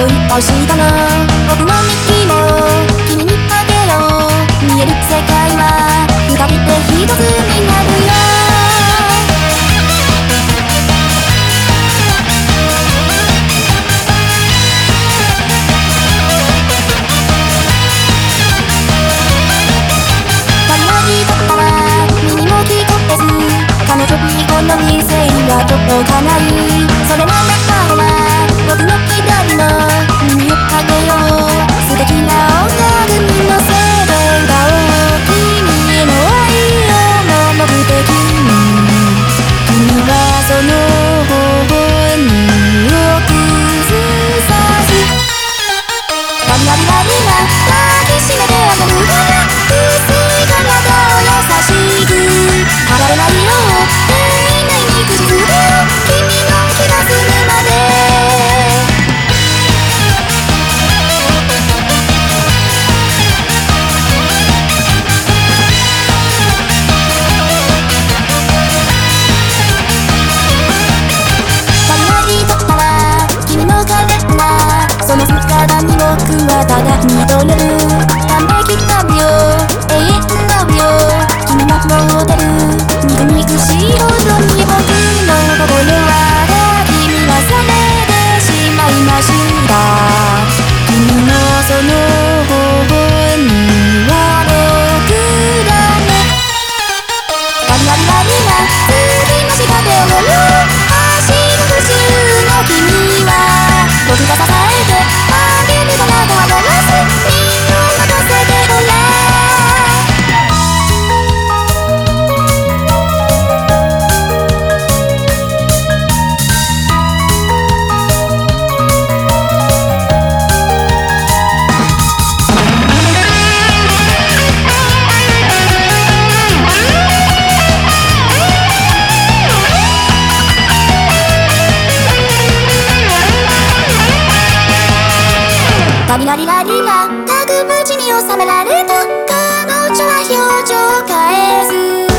明日の僕の道も君にあげよう。見える世界は二人で一つになるよ。足りないことは耳も聞こえず彼女にこの理性は届かない。それの中はラリラリラ抱きしめてあげる。僕はただ見とれる完璧なよ永遠なよ君の持てる憎々しいほどに僕の心リラリラリラタグムチに収められた。彼女は表情変えず。